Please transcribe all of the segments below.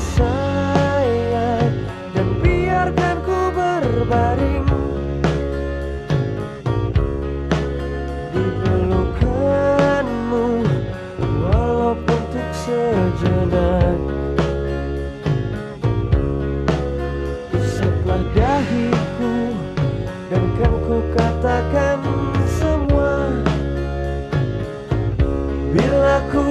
sayang Dan biarkan ku berbaring Di pelukanmu Walaupun untuk sejenak. Isaplah dahiku Dan kan ku katakan semua Bila ku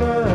sun.